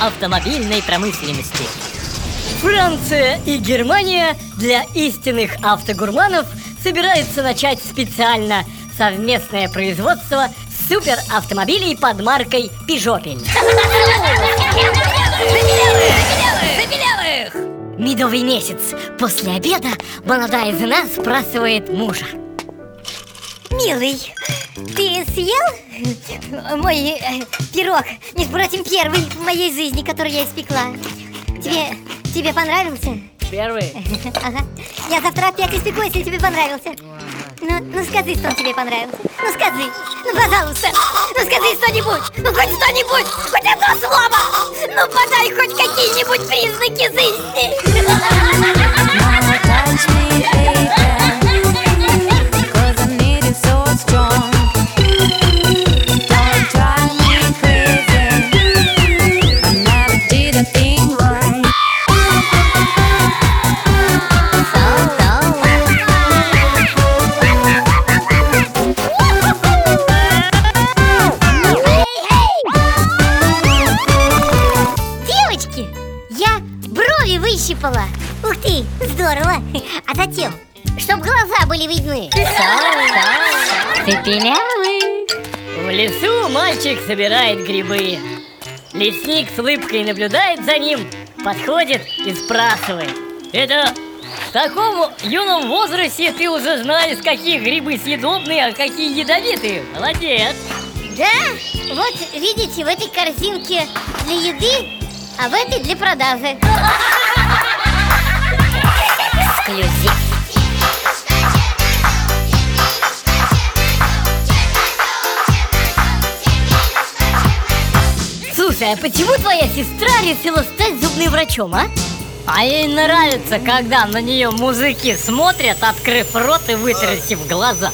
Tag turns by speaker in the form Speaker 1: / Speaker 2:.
Speaker 1: автомобильной промышленности. Франция и Германия для истинных автогурманов собираются начать специально совместное производство суперавтомобилей под маркой Пижопель. Медовый месяц. После обеда молодая жена спрашивает мужа.
Speaker 2: Милый, ты съел мой э, пирог, между прочим, первый в моей жизни, который я испекла? Тебе, тебе понравился?
Speaker 1: Первый.
Speaker 2: Ага. Я завтра опять испеку, если тебе понравился. Ну, ну скажи, что он тебе понравился. Ну скажи, ну пожалуйста, ну скажи что-нибудь, ну хоть что-нибудь, хоть одно слово. Ну подай хоть какие-нибудь признаки жизни. выщипала. Ух ты, здорово. А затем, чтоб глаза были видны.
Speaker 1: Цепелявый. В лесу мальчик собирает грибы. Лесник с улыбкой наблюдает за ним, подходит и спрашивает. Это в таком юном возрасте ты уже знаешь, какие грибы съедобные, а какие ядовитые. Молодец.
Speaker 2: Да, вот видите, в этой корзинке для еды, а в этой для продажи. Эксклюзив.
Speaker 1: Слушай, а почему твоя сестра решила стать зубным врачом, а? А ей нравится, когда на нее мужики смотрят, открыв рот и вытаращив глаза.